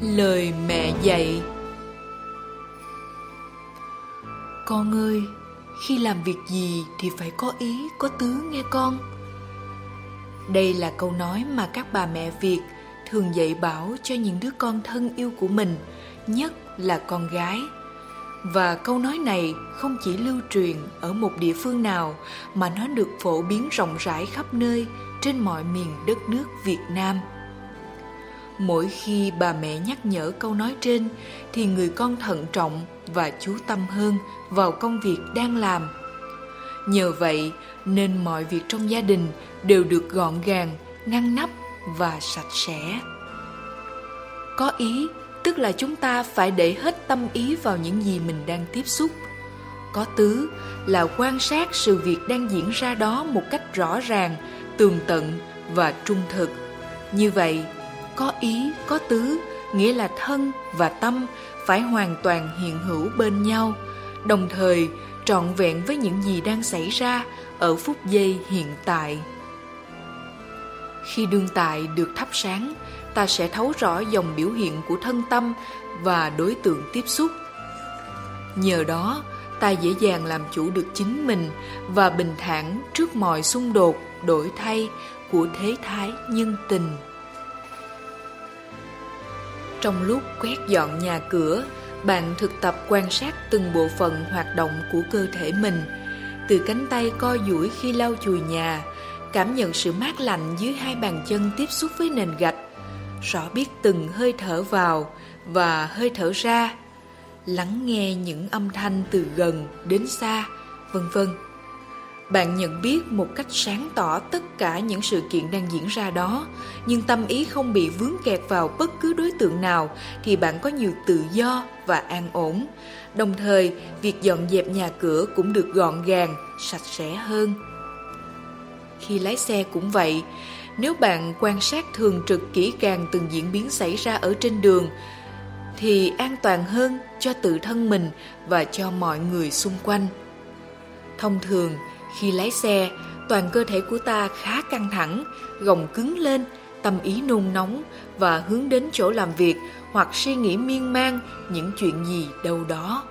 Lời mẹ dạy Con ơi, khi làm việc gì thì phải có ý, có tứ nghe con. Đây là câu nói mà các bà mẹ Việt thường dạy bảo cho những đứa con thân yêu của mình, nhất là con gái. Và câu nói này không chỉ lưu truyền ở một địa phương nào mà nó được phổ biến rộng rãi khắp nơi trên mọi miền đất nước Việt Nam. Mỗi khi bà mẹ nhắc nhở câu nói trên thì người con thận trọng và chú tâm hơn vào công việc đang làm. Nhờ vậy nên mọi việc trong gia đình đều được gọn gàng, ngăn nắp và sạch sẽ. Có ý tức là chúng ta phải để hết tâm ý vào những gì mình đang tiếp xúc. Có tứ là quan sát sự việc đang diễn ra đó một cách rõ ràng, tường tận và trung thực. Như vậy, có ý, có tứ nghĩa là thân và tâm phải hoàn toàn hiện hữu bên nhau, đồng thời trọn vẹn với những gì đang xảy ra ở phút giây hiện tại. Khi đương tại được thắp sáng, ta sẽ thấu rõ dòng biểu hiện của thân tâm và đối tượng tiếp xúc. Nhờ đó, ta dễ dàng làm chủ được chính mình và bình thản trước mọi xung đột, đổi thay của thế thái nhân tình. Trong lúc quét dọn nhà cửa, bạn thực tập quan sát từng bộ phận hoạt động của cơ thể mình. Từ cánh tay co duỗi khi lau chùi nhà, cảm nhận sự mát lạnh dưới hai bàn chân tiếp xúc với nền gạch, rõ biết từng hơi thở vào và hơi thở ra, lắng nghe những âm thanh từ gần đến xa, vân vân. Bạn nhận biết một cách sáng tỏ tất cả những sự kiện đang diễn ra đó, nhưng tâm ý không bị vướng kẹt vào bất cứ đối tượng nào thì bạn có nhiều tự do và an ổn. Đồng thời, việc dọn dẹp nhà cửa cũng được gọn gàng, sạch sẽ hơn. Khi lái xe cũng vậy, nếu bạn quan sát thường trực kỹ càng từng diễn biến xảy ra ở trên đường, thì an toàn hơn cho tự thân mình và cho mọi người xung quanh. Thông thường, khi lái xe, toàn cơ thể của ta khá căng thẳng, gồng cứng lên, tâm ý nôn nóng và hướng đến chỗ làm việc hoặc suy nghĩ miên man những chuyện gì đâu đó.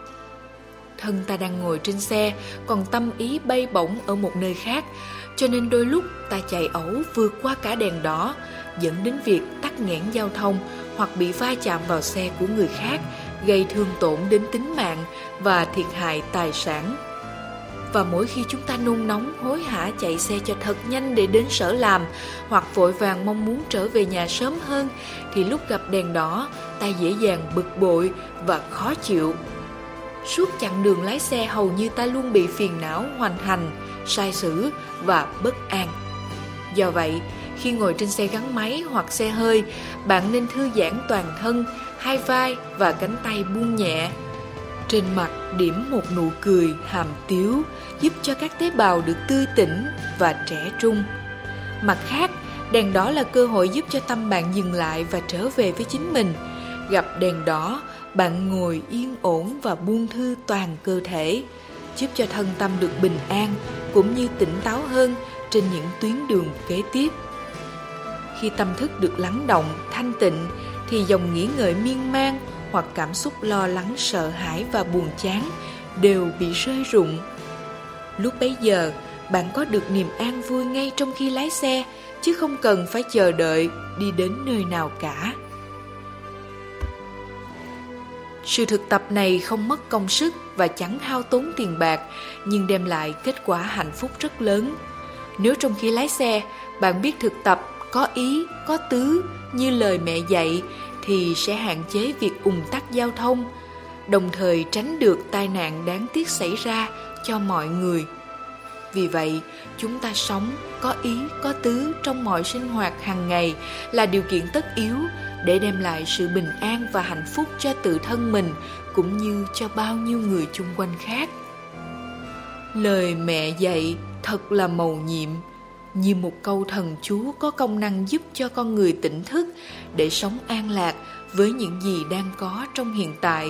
Thân ta đang ngồi trên xe, còn tâm ý bay bổng ở một nơi khác, cho nên đôi lúc ta chạy ẩu vượt qua cả đèn đỏ, dẫn đến việc tắc nghẽn giao thông hoặc bị va chạm vào xe của người khác, gây thương tổn đến tính mạng và thiệt hại tài sản. Và mỗi khi chúng ta nôn nóng hối hả chạy xe cho thật nhanh để đến sở làm hoặc vội vàng mong muốn trở về nhà sớm hơn thì lúc gặp đèn đỏ ta dễ dàng bực bội và khó chịu. Suốt chặng đường lái xe hầu như ta luôn bị phiền não hoành hành, sai sử và bất an. Do vậy, khi ngồi trên xe gắn máy hoặc xe hơi, bạn nên thư giãn toàn thân, hai vai và cánh tay buông nhẹ. Trên mặt điểm một nụ cười hàm tiếu giúp cho các tế bào được tươi tỉnh và trẻ trung. Mặt khác, đèn đỏ là cơ hội giúp cho tâm bạn dừng lại và trở về với chính mình. Gặp đèn đỏ, bạn ngồi yên ổn và buông thư toàn cơ thể, giúp cho thân tâm được bình an cũng như tỉnh táo hơn trên những tuyến đường kế tiếp. Khi tâm thức được lắng động, thanh tịnh thì dòng nghĩ ngợi miên man hoặc cảm xúc lo lắng, sợ hãi và buồn chán đều bị rơi rụng. Lúc bấy giờ, bạn có được niềm an vui ngay trong khi lái xe, chứ không cần phải chờ đợi đi đến nơi nào cả. Sự thực tập này không mất công sức và chẳng hao tốn tiền bạc, nhưng đem lại kết quả hạnh phúc rất lớn. Nếu trong khi lái xe, bạn biết thực tập có ý, có tứ như lời mẹ dạy thì sẽ hạn chế việc ùn tắc giao thông, đồng thời tránh được tai nạn đáng tiếc xảy ra cho mọi người. Vì vậy, chúng ta sống có ý, có tứ trong mọi sinh hoạt hàng ngày là điều kiện tất yếu để đem lại sự bình an và hạnh phúc cho tự thân mình cũng như cho bao nhiêu người chung quanh khác. Lời mẹ dạy thật là mầu nhiệm, như một câu thần chú có công năng giúp cho con người tỉnh thức để sống an lạc với những gì đang có trong hiện tại.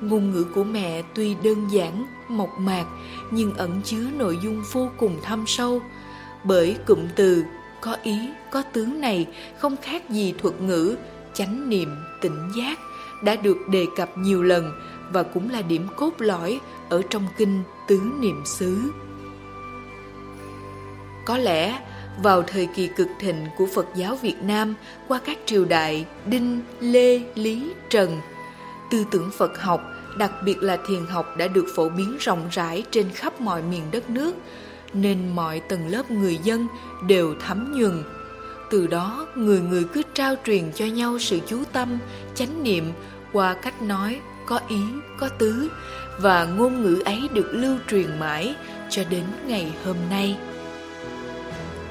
Ngôn ngữ của mẹ tuy đơn giản, mộc mạc nhưng ẩn chứa nội dung vô cùng thâm sâu, bởi cụm từ có ý, có tướng này không khác gì thuật ngữ chánh niệm tỉnh giác đã được đề cập nhiều lần và cũng là điểm cốt lõi ở trong kinh tứ niệm xứ có lẽ vào thời kỳ cực thịnh của Phật giáo Việt Nam qua các triều đại Đinh, Lê, Lý, Trần, tư tưởng Phật học, đặc biệt là thiền học đã được phổ biến rộng rãi trên khắp mọi miền đất nước, nên mọi tầng lớp người dân đều thấm nhuần. Từ đó, người người cứ trao truyền cho nhau sự chú tâm, chánh niệm qua cách nói có ý, có tứ và ngôn ngữ ấy được lưu truyền mãi cho đến ngày hôm nay.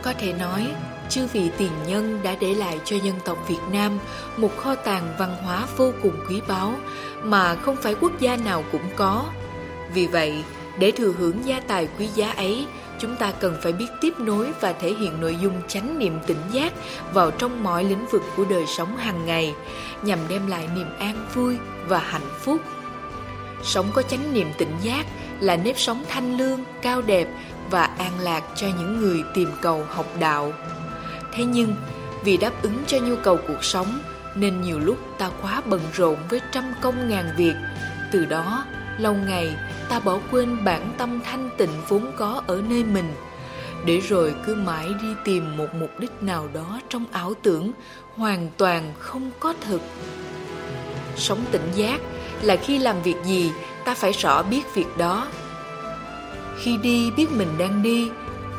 Có thể nói, chư vị tiền nhân đã để lại cho dân tộc Việt Nam một kho tàng văn hóa vô cùng quý báu mà không phải quốc gia nào cũng có. Vì vậy, để thừa hưởng gia tài quý giá ấy, chúng ta cần phải biết tiếp nối và thể hiện nội dung chánh niệm tỉnh giác vào trong mọi lĩnh vực của đời sống hàng ngày, nhằm đem lại niềm an vui và hạnh phúc. Sống có chánh niệm tỉnh giác là nếp sống thanh lương, cao đẹp và an lạc cho những người tìm cầu học đạo. Thế nhưng, vì đáp ứng cho nhu cầu cuộc sống nên nhiều lúc ta quá bận rộn với trăm công ngàn việc. Từ đó, lâu ngày ta bỏ quên bản tâm thanh tịnh vốn có ở nơi mình để rồi cứ mãi đi tìm một mục đích nào đó trong ảo tưởng hoàn toàn không có thực sống tỉnh giác là khi làm việc gì ta phải rõ biết việc đó. Khi đi biết mình đang đi,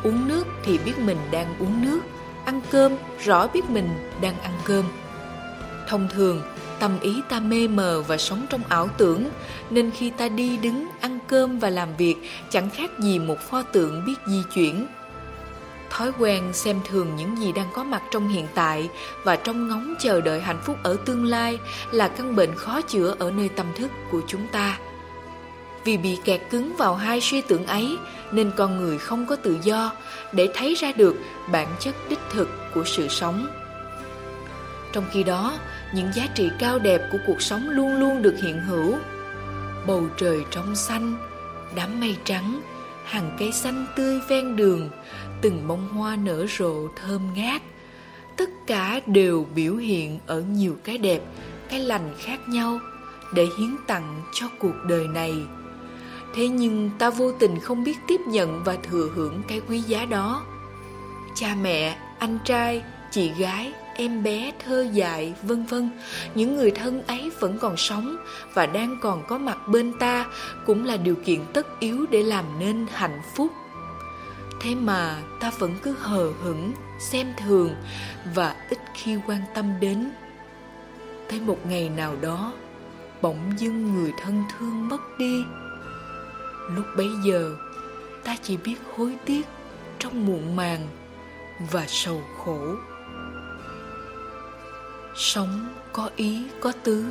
uống nước thì biết mình đang uống nước, ăn cơm, rõ biết mình đang ăn cơm. Thông thường, tâm ý ta mê mờ và sống trong ảo tưởng, nên khi ta đi đứng, ăn cơm và làm việc, chẳng khác gì một pho tượng biết di chuyển. Thói quen xem thường những gì đang có mặt trong hiện tại và trong ngóng chờ đợi hạnh phúc ở tương lai là căn bệnh khó chữa ở nơi tâm thức của chúng ta vì bị kẹt cứng vào hai suy tưởng ấy, nên con người không có tự do để thấy ra được bản chất đích thực của sự sống. Trong khi đó, những giá trị cao đẹp của cuộc sống luôn luôn được hiện hữu. Bầu trời trong xanh, đám mây trắng, hàng cây xanh tươi ven đường, từng bông hoa nở rộ thơm ngát. Tất cả đều biểu hiện ở nhiều cái đẹp, cái lành khác nhau để hiến tặng cho cuộc đời này thế nhưng ta vô tình không biết tiếp nhận và thừa hưởng cái quý giá đó. Cha mẹ, anh trai, chị gái, em bé, thơ dại, vân vân, những người thân ấy vẫn còn sống và đang còn có mặt bên ta cũng là điều kiện tất yếu để làm nên hạnh phúc. Thế mà ta vẫn cứ hờ hững, xem thường và ít khi quan tâm đến. Tới một ngày nào đó, bỗng dưng người thân thương mất đi lúc bấy giờ, ta chỉ biết hối tiếc trong muộn màng và sầu khổ. Sống có ý, có tứ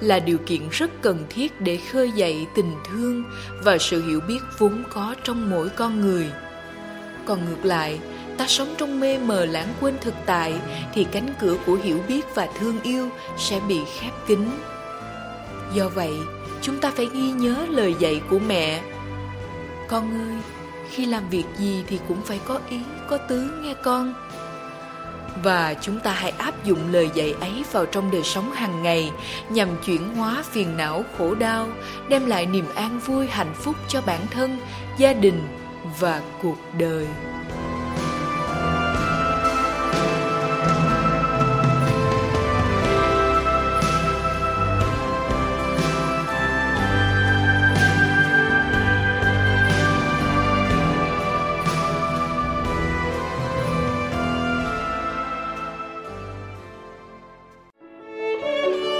là điều kiện rất cần thiết để khơi dậy tình thương và sự hiểu biết vốn có trong mỗi con người. Còn ngược lại, ta sống trong mê mờ lãng quên thực tại thì cánh cửa của hiểu biết và thương yêu sẽ bị khép kín. Do vậy, chúng ta phải ghi nhớ lời dạy của mẹ con ơi, khi làm việc gì thì cũng phải có ý, có tứ nghe con. Và chúng ta hãy áp dụng lời dạy ấy vào trong đời sống hàng ngày, nhằm chuyển hóa phiền não khổ đau, đem lại niềm an vui, hạnh phúc cho bản thân, gia đình và cuộc đời.